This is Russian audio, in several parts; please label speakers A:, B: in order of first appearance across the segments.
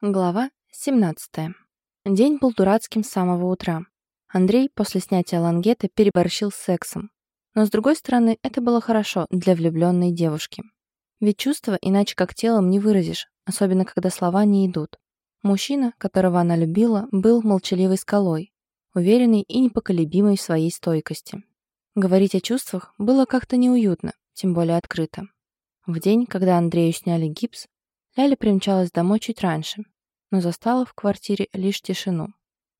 A: Глава 17. День был дурацким с самого утра. Андрей после снятия лангета переборщил с сексом. Но с другой стороны, это было хорошо для влюбленной девушки. Ведь чувства иначе как телом не выразишь, особенно когда слова не идут. Мужчина, которого она любила, был молчаливой скалой, уверенный и непоколебимый в своей стойкости. Говорить о чувствах было как-то неуютно, тем более открыто. В день, когда Андрею сняли гипс, Ляля примчалась домой чуть раньше, но застала в квартире лишь тишину.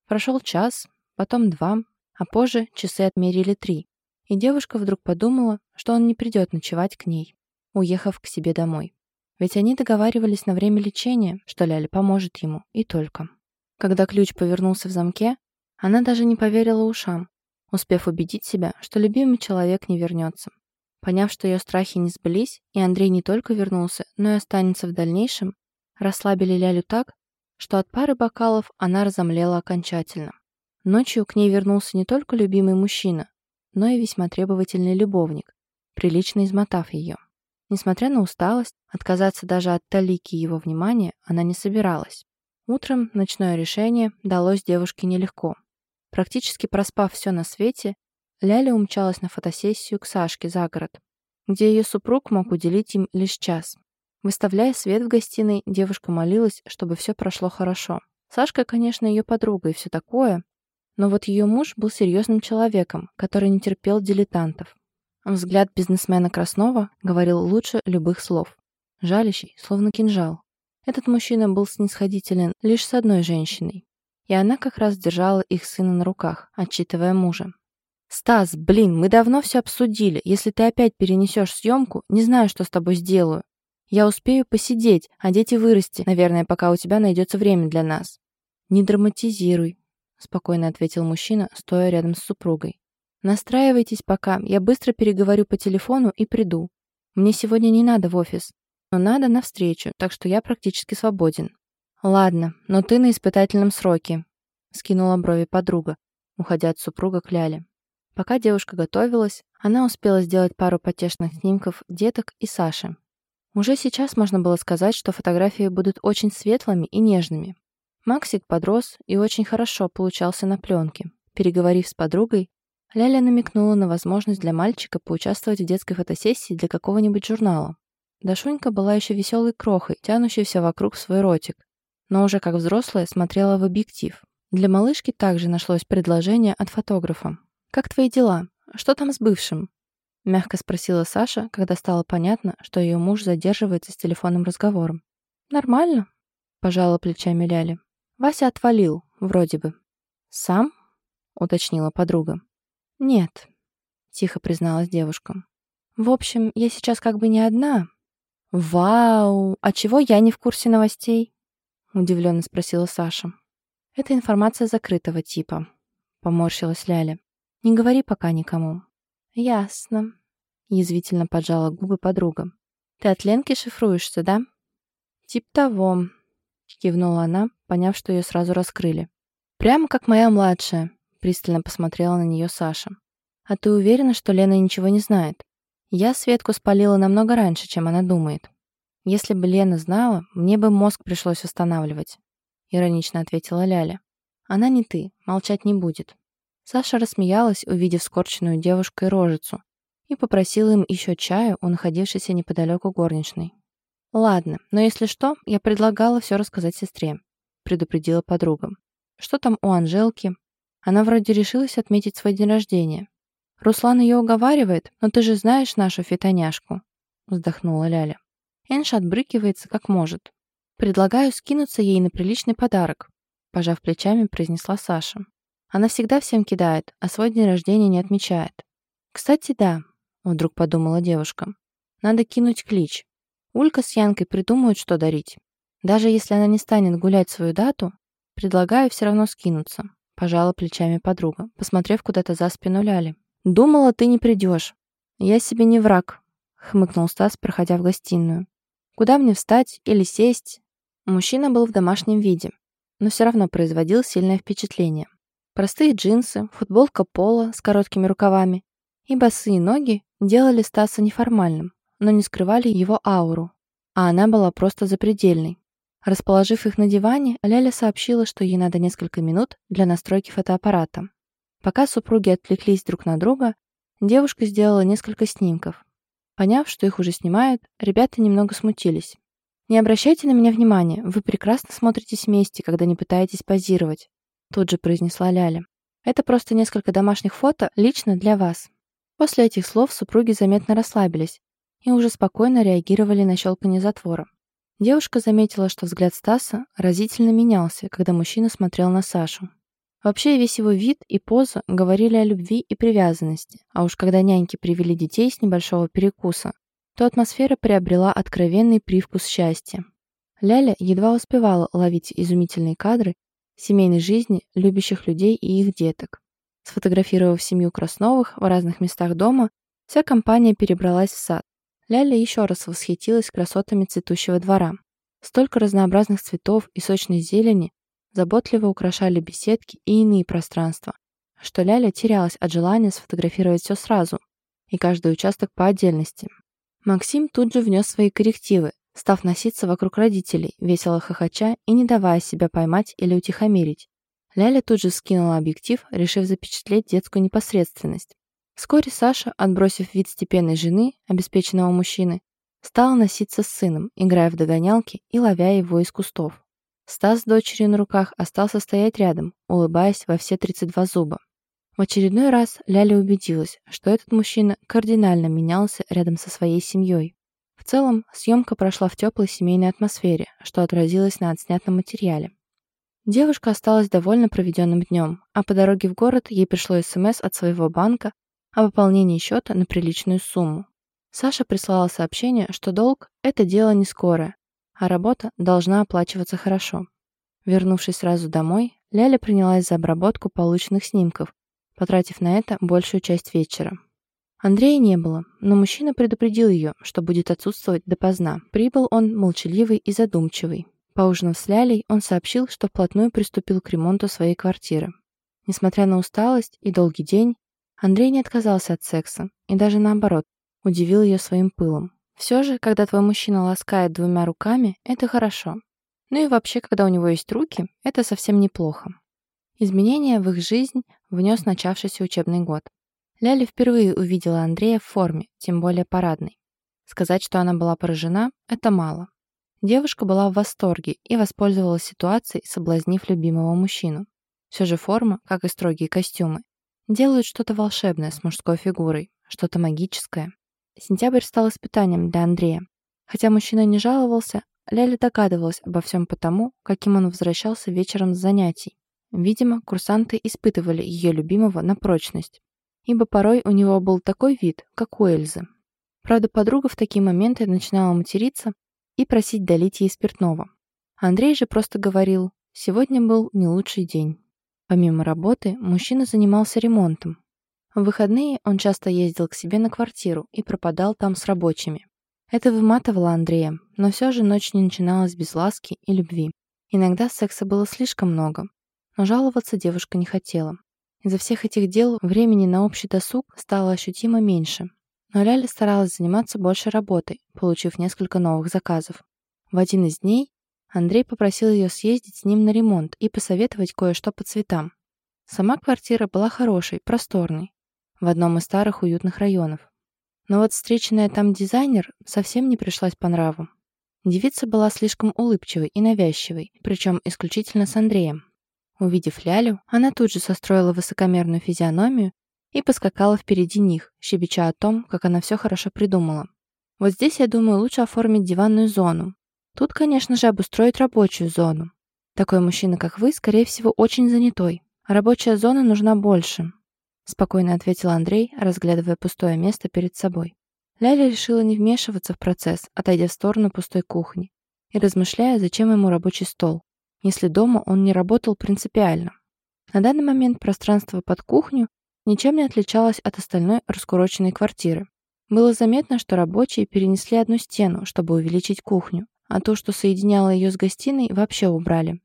A: Прошел час, потом два, а позже часы отмерили три, и девушка вдруг подумала, что он не придет ночевать к ней, уехав к себе домой. Ведь они договаривались на время лечения, что Ляля поможет ему, и только. Когда ключ повернулся в замке, она даже не поверила ушам, успев убедить себя, что любимый человек не вернется. Поняв, что ее страхи не сбылись, и Андрей не только вернулся, но и останется в дальнейшем, расслабили Лялю так, что от пары бокалов она разомлела окончательно. Ночью к ней вернулся не только любимый мужчина, но и весьма требовательный любовник, прилично измотав ее. Несмотря на усталость, отказаться даже от талики его внимания она не собиралась. Утром ночное решение далось девушке нелегко. Практически проспав все на свете, Ляля умчалась на фотосессию к Сашке за город, где ее супруг мог уделить им лишь час. Выставляя свет в гостиной, девушка молилась, чтобы все прошло хорошо. Сашка, конечно, ее подруга и все такое, но вот ее муж был серьезным человеком, который не терпел дилетантов. Взгляд бизнесмена Краснова говорил лучше любых слов. Жалящий, словно кинжал. Этот мужчина был снисходителен лишь с одной женщиной. И она как раз держала их сына на руках, отчитывая мужа. «Стас, блин, мы давно все обсудили. Если ты опять перенесешь съемку, не знаю, что с тобой сделаю. Я успею посидеть, а дети вырасти, наверное, пока у тебя найдется время для нас». «Не драматизируй», — спокойно ответил мужчина, стоя рядом с супругой. «Настраивайтесь пока, я быстро переговорю по телефону и приду. Мне сегодня не надо в офис, но надо навстречу, так что я практически свободен». «Ладно, но ты на испытательном сроке», — скинула брови подруга, уходя от супруга к Ляле. Пока девушка готовилась, она успела сделать пару потешных снимков деток и Саши. Уже сейчас можно было сказать, что фотографии будут очень светлыми и нежными. Максик подрос и очень хорошо получался на пленке. Переговорив с подругой, Ляля намекнула на возможность для мальчика поучаствовать в детской фотосессии для какого-нибудь журнала. Дашунька была еще веселой крохой, тянущейся вокруг свой ротик, но уже как взрослая смотрела в объектив. Для малышки также нашлось предложение от фотографа. «Как твои дела? Что там с бывшим?» Мягко спросила Саша, когда стало понятно, что ее муж задерживается с телефонным разговором. «Нормально», — пожала плечами Ляли. «Вася отвалил, вроде бы». «Сам?» — уточнила подруга. «Нет», — тихо призналась девушка. «В общем, я сейчас как бы не одна». «Вау! А чего я не в курсе новостей?» — удивленно спросила Саша. «Это информация закрытого типа», — поморщилась Ляля. Не говори пока никому». «Ясно», — язвительно поджала губы подруга. «Ты от Ленки шифруешься, да?» «Тип того», — кивнула она, поняв, что ее сразу раскрыли. «Прямо как моя младшая», — пристально посмотрела на нее Саша. «А ты уверена, что Лена ничего не знает? Я Светку спалила намного раньше, чем она думает. Если бы Лена знала, мне бы мозг пришлось восстанавливать», — иронично ответила Ляля. «Она не ты, молчать не будет. Саша рассмеялась, увидев скорченную девушкой рожицу, и попросила им еще чаю у находившейся неподалеку горничной. «Ладно, но если что, я предлагала все рассказать сестре», — предупредила подруга. «Что там у Анжелки? Она вроде решилась отметить свой день рождения. Руслан ее уговаривает, но ты же знаешь нашу фитоняшку», — вздохнула Ляля. Энш отбрыкивается как может. «Предлагаю скинуться ей на приличный подарок», — пожав плечами, произнесла Саша. Она всегда всем кидает, а свой день рождения не отмечает. Кстати, да, вдруг подумала девушка. Надо кинуть клич. Улька с Янкой придумают, что дарить. Даже если она не станет гулять свою дату, предлагаю все равно скинуться. Пожала плечами подруга, посмотрев куда-то за спину Ляли. «Думала, ты не придешь. Я себе не враг», — хмыкнул Стас, проходя в гостиную. «Куда мне встать или сесть?» Мужчина был в домашнем виде, но все равно производил сильное впечатление. Простые джинсы, футболка пола с короткими рукавами и босые ноги делали Стаса неформальным, но не скрывали его ауру, а она была просто запредельной. Расположив их на диване, Ляля сообщила, что ей надо несколько минут для настройки фотоаппарата. Пока супруги отвлеклись друг на друга, девушка сделала несколько снимков. Поняв, что их уже снимают, ребята немного смутились. «Не обращайте на меня внимания, вы прекрасно смотритесь вместе, когда не пытаетесь позировать», тут же произнесла Ляля. «Это просто несколько домашних фото лично для вас». После этих слов супруги заметно расслабились и уже спокойно реагировали на щелканье затвора. Девушка заметила, что взгляд Стаса разительно менялся, когда мужчина смотрел на Сашу. Вообще весь его вид и поза говорили о любви и привязанности, а уж когда няньки привели детей с небольшого перекуса, то атмосфера приобрела откровенный привкус счастья. Ляля едва успевала ловить изумительные кадры семейной жизни любящих людей и их деток. Сфотографировав семью Красновых в разных местах дома, вся компания перебралась в сад. Ляля еще раз восхитилась красотами цветущего двора. Столько разнообразных цветов и сочной зелени заботливо украшали беседки и иные пространства, что Ляля терялась от желания сфотографировать все сразу и каждый участок по отдельности. Максим тут же внес свои коррективы, став носиться вокруг родителей, весело хохоча и не давая себя поймать или утихомирить. Ляля тут же скинула объектив, решив запечатлеть детскую непосредственность. Вскоре Саша, отбросив вид степенной жены, обеспеченного мужчины, стала носиться с сыном, играя в догонялки и ловя его из кустов. Стас с дочерью на руках остался стоять рядом, улыбаясь во все 32 зуба. В очередной раз Ляля убедилась, что этот мужчина кардинально менялся рядом со своей семьей. Целом, съемка прошла в теплой семейной атмосфере, что отразилось на отснятом материале. Девушка осталась довольна проведенным днем, а по дороге в город ей пришло СМС от своего банка о выполнении счета на приличную сумму. Саша прислала сообщение, что долг – это дело не скорое, а работа должна оплачиваться хорошо. Вернувшись сразу домой, Ляля принялась за обработку полученных снимков, потратив на это большую часть вечера. Андрея не было, но мужчина предупредил ее, что будет отсутствовать допоздна. Прибыл он молчаливый и задумчивый. Поужинав с Лялей, он сообщил, что вплотную приступил к ремонту своей квартиры. Несмотря на усталость и долгий день, Андрей не отказался от секса и даже наоборот, удивил ее своим пылом. Все же, когда твой мужчина ласкает двумя руками, это хорошо. Ну и вообще, когда у него есть руки, это совсем неплохо. Изменения в их жизнь внес начавшийся учебный год. Ляля впервые увидела Андрея в форме, тем более парадной. Сказать, что она была поражена, это мало. Девушка была в восторге и воспользовалась ситуацией, соблазнив любимого мужчину. Все же форма, как и строгие костюмы, делают что-то волшебное с мужской фигурой, что-то магическое. Сентябрь стал испытанием для Андрея. Хотя мужчина не жаловался, Ляля догадывалась обо всем потому, каким он возвращался вечером с занятий. Видимо, курсанты испытывали ее любимого на прочность, ибо порой у него был такой вид, как у Эльзы. Правда, подруга в такие моменты начинала материться и просить долить ей спиртного. Андрей же просто говорил, сегодня был не лучший день. Помимо работы, мужчина занимался ремонтом. В выходные он часто ездил к себе на квартиру и пропадал там с рабочими. Это выматывало Андрея, но все же ночь не начиналась без ласки и любви. Иногда секса было слишком много, но жаловаться девушка не хотела. Из-за всех этих дел времени на общий досуг стало ощутимо меньше, но Ляля старалась заниматься больше работой, получив несколько новых заказов. В один из дней Андрей попросил ее съездить с ним на ремонт и посоветовать кое-что по цветам. Сама квартира была хорошей, просторной, в одном из старых уютных районов. Но вот встреченная там дизайнер совсем не пришлась по нраву. Девица была слишком улыбчивой и навязчивой, причем исключительно с Андреем. Увидев Лялю, она тут же состроила высокомерную физиономию и поскакала впереди них, щебеча о том, как она все хорошо придумала. Вот здесь, я думаю, лучше оформить диванную зону. Тут, конечно же, обустроить рабочую зону. Такой мужчина, как вы, скорее всего, очень занятой. рабочая зона нужна больше. Спокойно ответил Андрей, разглядывая пустое место перед собой. Ляля решила не вмешиваться в процесс, отойдя в сторону пустой кухни и размышляя, зачем ему рабочий стол, если дома он не работал принципиально. На данный момент пространство под кухню ничем не отличалась от остальной раскуроченной квартиры. Было заметно, что рабочие перенесли одну стену, чтобы увеличить кухню, а то, что соединяло ее с гостиной, вообще убрали.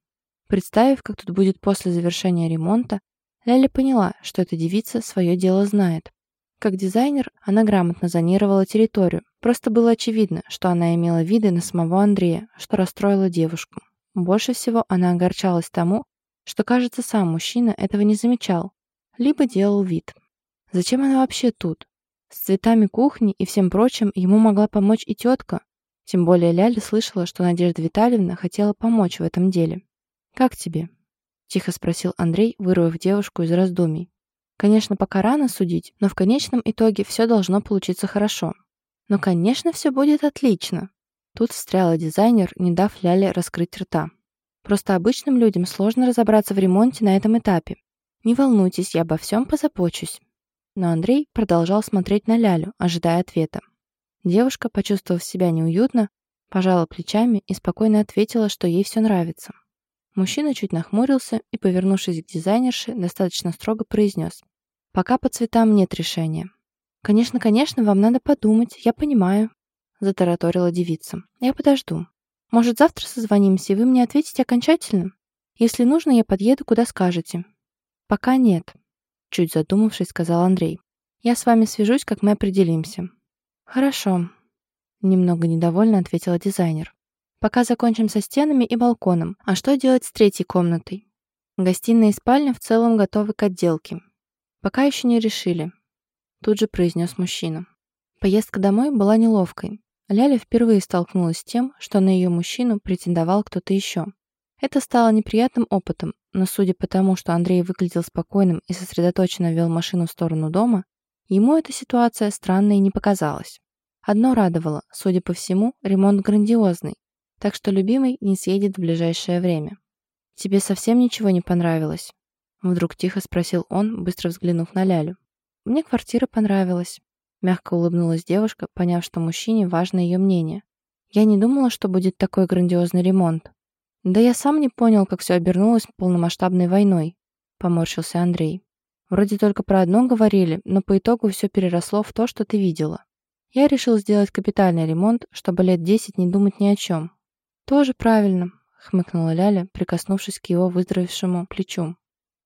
A: Представив, как тут будет после завершения ремонта, Ляля поняла, что эта девица свое дело знает. Как дизайнер она грамотно зонировала территорию. Просто было очевидно, что она имела виды на самого Андрея, что расстроило девушку. Больше всего она огорчалась тому, что, кажется, сам мужчина этого не замечал, либо делал вид. Зачем она вообще тут? С цветами кухни и всем прочим ему могла помочь и тетка. Тем более Ляля слышала, что Надежда Витальевна хотела помочь в этом деле. «Как тебе?» — тихо спросил Андрей, вырвав девушку из раздумий. Конечно, пока рано судить, но в конечном итоге все должно получиться хорошо. Но, конечно, все будет отлично. Тут встряла дизайнер, не дав Ляле раскрыть рта. Просто обычным людям сложно разобраться в ремонте на этом этапе. Не волнуйтесь, я обо всем позапочусь. Но Андрей продолжал смотреть на Лялю, ожидая ответа. Девушка, почувствовав себя неуютно, пожала плечами и спокойно ответила, что ей все нравится. Мужчина чуть нахмурился и, повернувшись к дизайнерше, достаточно строго произнес. «Пока по цветам нет решения». «Конечно, конечно, вам надо подумать, я понимаю», — затараторила девица. «Я подожду. Может, завтра созвонимся, и вы мне ответите окончательно? Если нужно, я подъеду, куда скажете». «Пока нет», — чуть задумавшись, сказал Андрей. «Я с вами свяжусь, как мы определимся». «Хорошо», — немного недовольно ответила дизайнер. Пока закончим со стенами и балконом. А что делать с третьей комнатой? Гостиная и спальня в целом готовы к отделке. Пока еще не решили. Тут же произнес мужчина. Поездка домой была неловкой. Ляля впервые столкнулась с тем, что на ее мужчину претендовал кто-то еще. Это стало неприятным опытом, но судя по тому, что Андрей выглядел спокойным и сосредоточенно вел машину в сторону дома, ему эта ситуация странной не показалась. Одно радовало, судя по всему, ремонт грандиозный, так что любимый не съедет в ближайшее время. «Тебе совсем ничего не понравилось?» Вдруг тихо спросил он, быстро взглянув на Лялю. «Мне квартира понравилась», — мягко улыбнулась девушка, поняв, что мужчине важно ее мнение. «Я не думала, что будет такой грандиозный ремонт». «Да я сам не понял, как все обернулось полномасштабной войной», — поморщился Андрей. «Вроде только про одно говорили, но по итогу все переросло в то, что ты видела. Я решил сделать капитальный ремонт, чтобы лет десять не думать ни о чем. «Тоже правильно», — хмыкнула Ляля, прикоснувшись к его выздоровевшему плечу.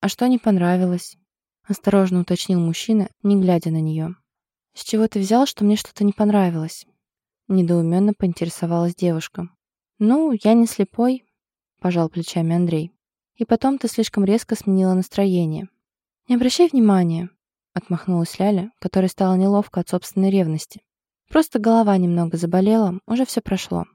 A: «А что не понравилось?» — осторожно уточнил мужчина, не глядя на нее. «С чего ты взял, что мне что-то не понравилось?» Недоуменно поинтересовалась девушка. «Ну, я не слепой», — пожал плечами Андрей. «И потом ты слишком резко сменила настроение». «Не обращай внимания», — отмахнулась Ляля, которой стало неловко от собственной ревности. «Просто голова немного заболела, уже все прошло».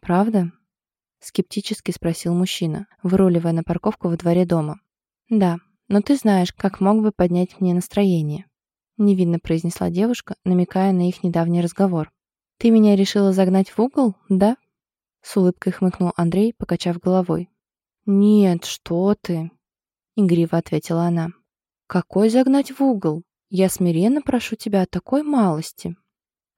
A: «Правда?» — скептически спросил мужчина, выруливая на парковку во дворе дома. «Да, но ты знаешь, как мог бы поднять мне настроение», — невинно произнесла девушка, намекая на их недавний разговор. «Ты меня решила загнать в угол, да?» С улыбкой хмыкнул Андрей, покачав головой. «Нет, что ты!» — игриво ответила она. «Какой загнать в угол? Я смиренно прошу тебя о такой малости».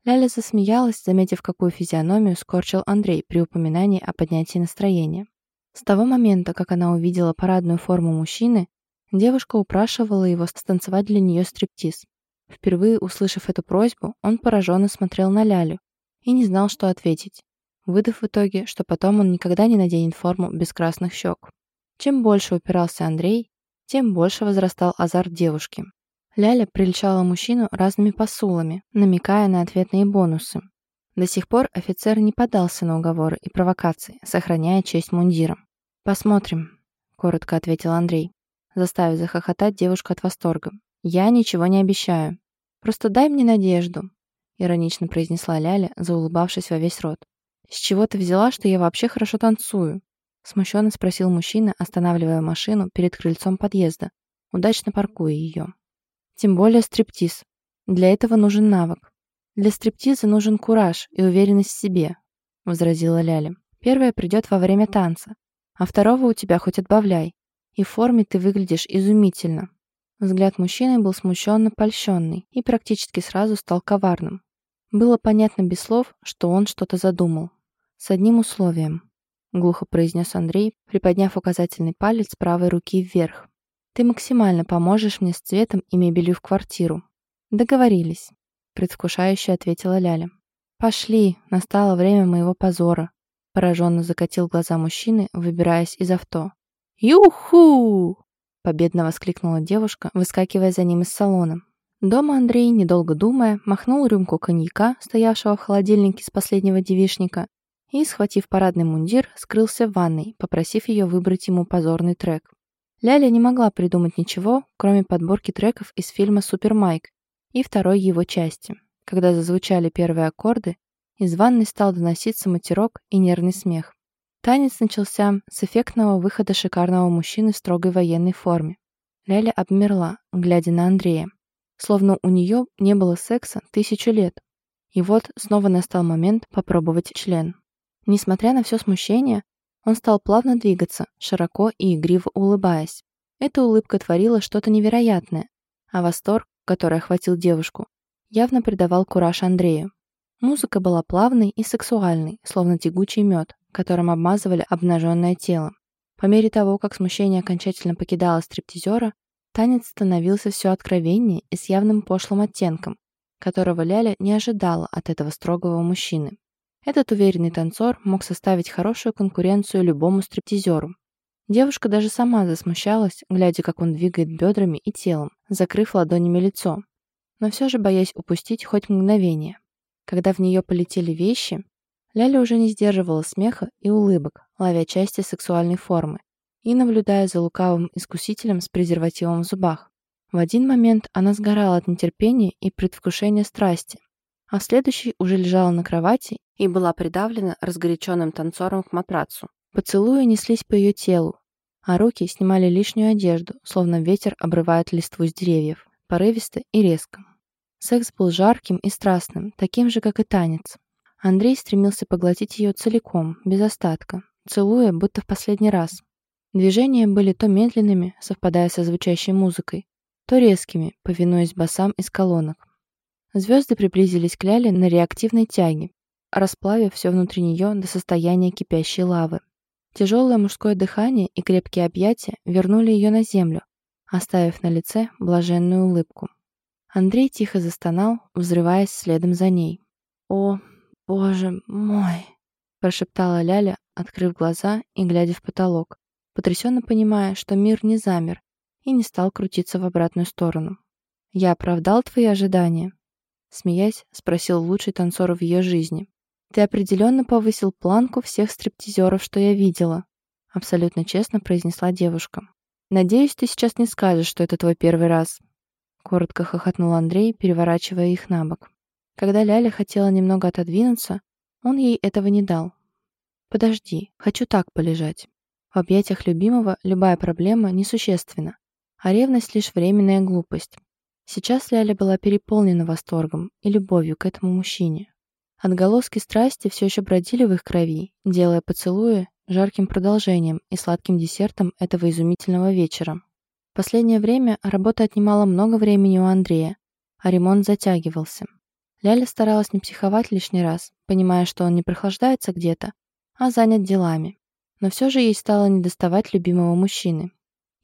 A: Ляля засмеялась, заметив, какую физиономию скорчил Андрей при упоминании о поднятии настроения. С того момента, как она увидела парадную форму мужчины, девушка упрашивала его станцевать для нее стриптиз. Впервые услышав эту просьбу, он пораженно смотрел на Лялю и не знал, что ответить, выдав в итоге, что потом он никогда не наденет форму без красных щек. Чем больше упирался Андрей, тем больше возрастал азарт девушки. Ляля прельчала мужчину разными посулами, намекая на ответные бонусы. До сих пор офицер не поддался на уговоры и провокации, сохраняя честь мундира. «Посмотрим», — коротко ответил Андрей, заставив захохотать девушку от восторга. «Я ничего не обещаю. Просто дай мне надежду», — иронично произнесла Ляля, заулыбавшись во весь рот. «С чего ты взяла, что я вообще хорошо танцую?» Смущенно спросил мужчина, останавливая машину перед крыльцом подъезда, удачно паркуя ее. Тем более стриптиз. Для этого нужен навык. Для стриптиза нужен кураж и уверенность в себе, возразила Ляля. Первое придет во время танца, а второго у тебя хоть отбавляй. И в форме ты выглядишь изумительно. Взгляд мужчины был смущенно польщенный и практически сразу стал коварным. Было понятно без слов, что он что-то задумал. С одним условием. Глухо произнес Андрей, приподняв указательный палец правой руки вверх. Ты максимально поможешь мне с цветом и мебелью в квартиру. Договорились, предвкушающе ответила Ляля. Пошли, настало время моего позора. Пораженно закатил глаза мужчины, выбираясь из авто. «Юху!» — победно воскликнула девушка, выскакивая за ним из салона. Дома Андрей, недолго думая, махнул рюмку коньяка, стоявшего в холодильнике с последнего девишника, и, схватив парадный мундир, скрылся в ванной, попросив ее выбрать ему позорный трек. Ляля не могла придумать ничего, кроме подборки треков из фильма «Супер Майк» и второй его части. Когда зазвучали первые аккорды, из ванной стал доноситься матерок и нервный смех. Танец начался с эффектного выхода шикарного мужчины в строгой военной форме. Ляля обмерла, глядя на Андрея. Словно у нее не было секса тысячу лет. И вот снова настал момент попробовать член. Несмотря на все смущение, он стал плавно двигаться, широко и игриво улыбаясь. Эта улыбка творила что-то невероятное, а восторг, который охватил девушку, явно придавал кураж Андрею. Музыка была плавной и сексуальной, словно тягучий мед, которым обмазывали обнаженное тело. По мере того, как смущение окончательно покидало стриптизера, танец становился все откровеннее и с явным пошлым оттенком, которого Ляля не ожидала от этого строгого мужчины. Этот уверенный танцор мог составить хорошую конкуренцию любому стриптизеру. Девушка даже сама засмущалась, глядя, как он двигает бедрами и телом, закрыв ладонями лицо. Но все же боясь упустить хоть мгновение. Когда в нее полетели вещи, Ляля уже не сдерживала смеха и улыбок, ловя части сексуальной формы и наблюдая за лукавым искусителем с презервативом в зубах. В один момент она сгорала от нетерпения и предвкушения страсти, а в следующий уже лежала на кровати и была придавлена разгоряченным танцором к матрацу. Поцелуи неслись по ее телу, а руки снимали лишнюю одежду, словно ветер обрывает листву с деревьев, порывисто и резко. Секс был жарким и страстным, таким же, как и танец. Андрей стремился поглотить ее целиком, без остатка, целуя, будто в последний раз. Движения были то медленными, совпадая со звучащей музыкой, то резкими, повинуясь басам из колонок. Звезды приблизились к Ляле на реактивной тяге, расплавив все внутри нее до состояния кипящей лавы. Тяжелое мужское дыхание и крепкие объятия вернули ее на землю, оставив на лице блаженную улыбку. Андрей тихо застонал, взрываясь следом за ней. «О, боже мой!» – прошептала Ляля, открыв глаза и глядя в потолок, потрясенно понимая, что мир не замер и не стал крутиться в обратную сторону. «Я оправдал твои ожидания?» Смеясь, спросил лучший танцор в ее жизни. «Ты определенно повысил планку всех стриптизеров, что я видела», абсолютно честно произнесла девушка. «Надеюсь, ты сейчас не скажешь, что это твой первый раз». Коротко хохотнул Андрей, переворачивая их на бок. Когда Ляля хотела немного отодвинуться, он ей этого не дал. «Подожди, хочу так полежать». В объятиях любимого любая проблема несущественна, а ревность лишь временная глупость. Сейчас Ляля была переполнена восторгом и любовью к этому мужчине. Отголоски страсти все еще бродили в их крови, делая поцелуи жарким продолжением и сладким десертом этого изумительного вечера. В последнее время работа отнимала много времени у Андрея, а ремонт затягивался. Ляля старалась не психовать лишний раз, понимая, что он не прохлаждается где-то, а занят делами. Но все же ей стало недоставать любимого мужчины.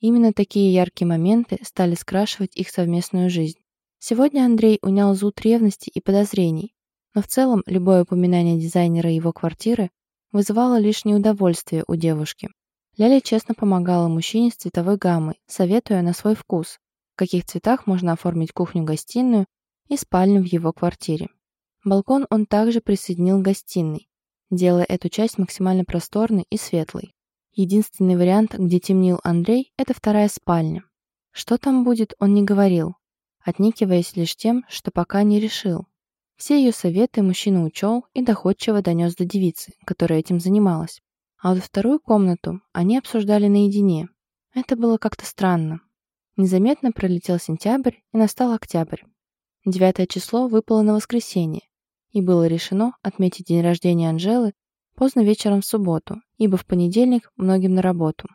A: Именно такие яркие моменты стали скрашивать их совместную жизнь. Сегодня Андрей унял зуд ревности и подозрений, но в целом любое упоминание дизайнера его квартиры вызывало лишь неудовольствие у девушки. Ляля честно помогала мужчине с цветовой гаммой, советуя на свой вкус, в каких цветах можно оформить кухню-гостиную и спальню в его квартире. Балкон он также присоединил к гостиной, делая эту часть максимально просторной и светлой. Единственный вариант, где темнил Андрей, это вторая спальня. Что там будет, он не говорил, отникиваясь лишь тем, что пока не решил. Все ее советы мужчина учел и доходчиво донес до девицы, которая этим занималась. А вот вторую комнату они обсуждали наедине. Это было как-то странно. Незаметно пролетел сентябрь и настал октябрь. Девятое число выпало на воскресенье, и было решено отметить день рождения Анжелы поздно вечером в субботу, ибо в понедельник многим на работу.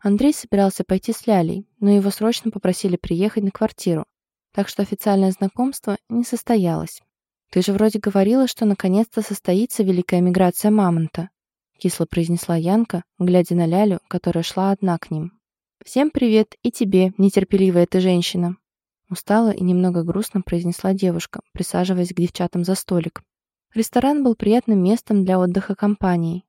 A: Андрей собирался пойти с Лялей, но его срочно попросили приехать на квартиру, так что официальное знакомство не состоялось. «Ты же вроде говорила, что наконец-то состоится великая миграция мамонта», кисло произнесла Янка, глядя на Лялю, которая шла одна к ним. «Всем привет и тебе, нетерпеливая ты женщина!» Устала и немного грустно произнесла девушка, присаживаясь к девчатам за столик. Ресторан был приятным местом для отдыха компании.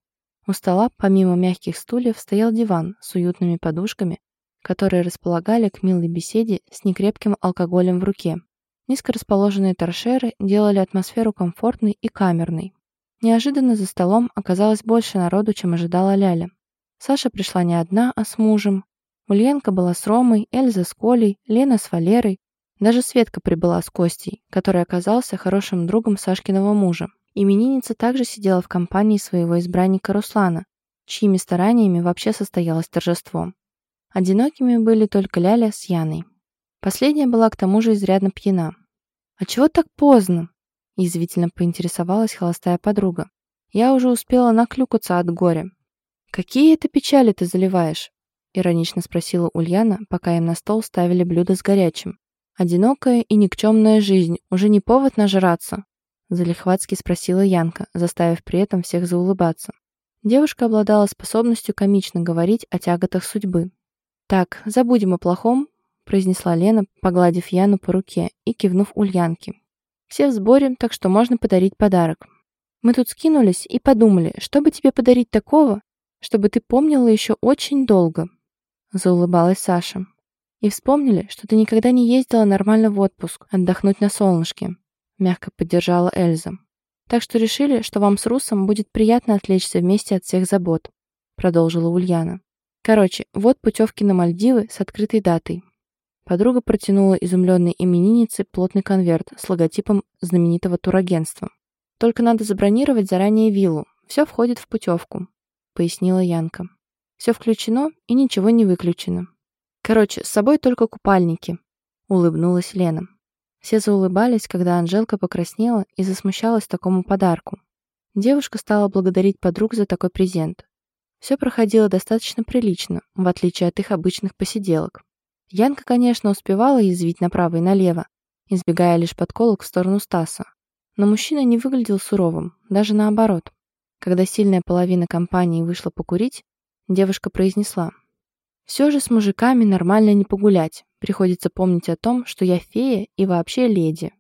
A: У стола, помимо мягких стульев, стоял диван с уютными подушками, которые располагали к милой беседе с некрепким алкоголем в руке. Низко расположенные торшеры делали атмосферу комфортной и камерной. Неожиданно за столом оказалось больше народу, чем ожидала Ляля. Саша пришла не одна, а с мужем. Ульянка была с Ромой, Эльза с Колей, Лена с Валерой. Даже Светка прибыла с Костей, который оказался хорошим другом Сашкиного мужа. Именинница также сидела в компании своего избранника Руслана, чьими стараниями вообще состоялось торжество. Одинокими были только Ляля с Яной. Последняя была к тому же изрядно пьяна. «А чего так поздно?» — язвительно поинтересовалась холостая подруга. «Я уже успела наклюкаться от горя». «Какие это печали ты заливаешь?» — иронично спросила Ульяна, пока им на стол ставили блюдо с горячим. «Одинокая и никчемная жизнь уже не повод нажраться?» — залихватски спросила Янка, заставив при этом всех заулыбаться. Девушка обладала способностью комично говорить о тяготах судьбы. «Так, забудем о плохом», — произнесла Лена, погладив Яну по руке и кивнув Ульянке. «Все в сборе, так что можно подарить подарок. Мы тут скинулись и подумали, что бы тебе подарить такого, чтобы ты помнила еще очень долго», — заулыбалась Саша. «И вспомнили, что ты никогда не ездила нормально в отпуск, отдохнуть на солнышке», — мягко поддержала Эльза. «Так что решили, что вам с Русом будет приятно отвлечься вместе от всех забот», — продолжила Ульяна. «Короче, вот путевки на Мальдивы с открытой датой. Подруга протянула изумленной имениннице плотный конверт с логотипом знаменитого турагентства. «Только надо забронировать заранее виллу. Все входит в путевку», — пояснила Янка. «Все включено и ничего не выключено. Короче, с собой только купальники», — улыбнулась Лена. Все заулыбались, когда Анжелка покраснела и засмущалась такому подарку. Девушка стала благодарить подруг за такой презент. Все проходило достаточно прилично, в отличие от их обычных посиделок. Янка, конечно, успевала язвить направо и налево, избегая лишь подколок в сторону Стаса. Но мужчина не выглядел суровым, даже наоборот. Когда сильная половина компании вышла покурить, девушка произнесла. «Все же с мужиками нормально не погулять. Приходится помнить о том, что я фея и вообще леди».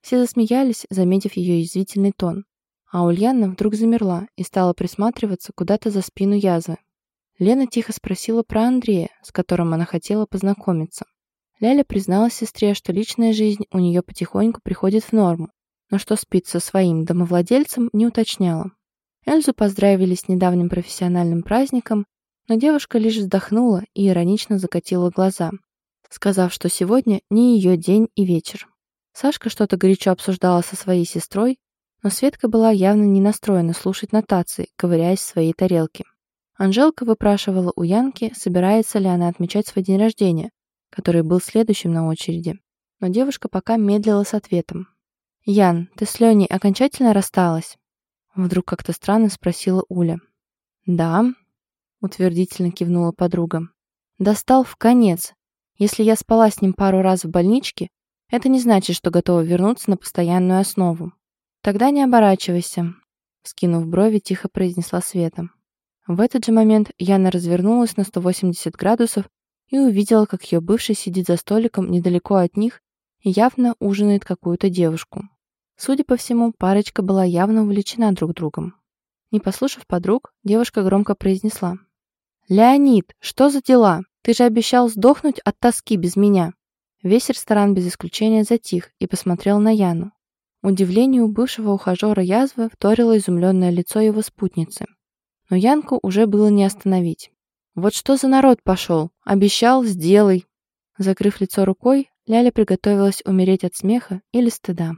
A: Все засмеялись, заметив ее язвительный тон. А Ульяна вдруг замерла и стала присматриваться куда-то за спину язвы. Лена тихо спросила про Андрея, с которым она хотела познакомиться. Ляля призналась сестре, что личная жизнь у нее потихоньку приходит в норму, но что спит со своим домовладельцем, не уточняла. Эльзу поздравили с недавним профессиональным праздником, но девушка лишь вздохнула и иронично закатила глаза, сказав, что сегодня не ее день и вечер. Сашка что-то горячо обсуждала со своей сестрой, но Светка была явно не настроена слушать нотации, ковыряясь в своей тарелке. Анжелка выпрашивала у Янки, собирается ли она отмечать свой день рождения, который был следующим на очереди. Но девушка пока медлила с ответом. «Ян, ты с Леней окончательно рассталась?» Вдруг как-то странно спросила Уля. «Да», — утвердительно кивнула подруга. «Достал в конец. Если я спала с ним пару раз в больничке, это не значит, что готова вернуться на постоянную основу. Тогда не оборачивайся», — скинув брови, тихо произнесла Света. В этот же момент Яна развернулась на 180 градусов и увидела, как ее бывший сидит за столиком недалеко от них и явно ужинает какую-то девушку. Судя по всему, парочка была явно увлечена друг другом. Не послушав подруг, девушка громко произнесла. «Леонид, что за дела? Ты же обещал сдохнуть от тоски без меня!» Весь ресторан без исключения затих и посмотрел на Яну. Удивлению бывшего ухажера язвы вторило изумленное лицо его спутницы но Янку уже было не остановить. «Вот что за народ пошел? Обещал, сделай!» Закрыв лицо рукой, Ляля приготовилась умереть от смеха или стыда.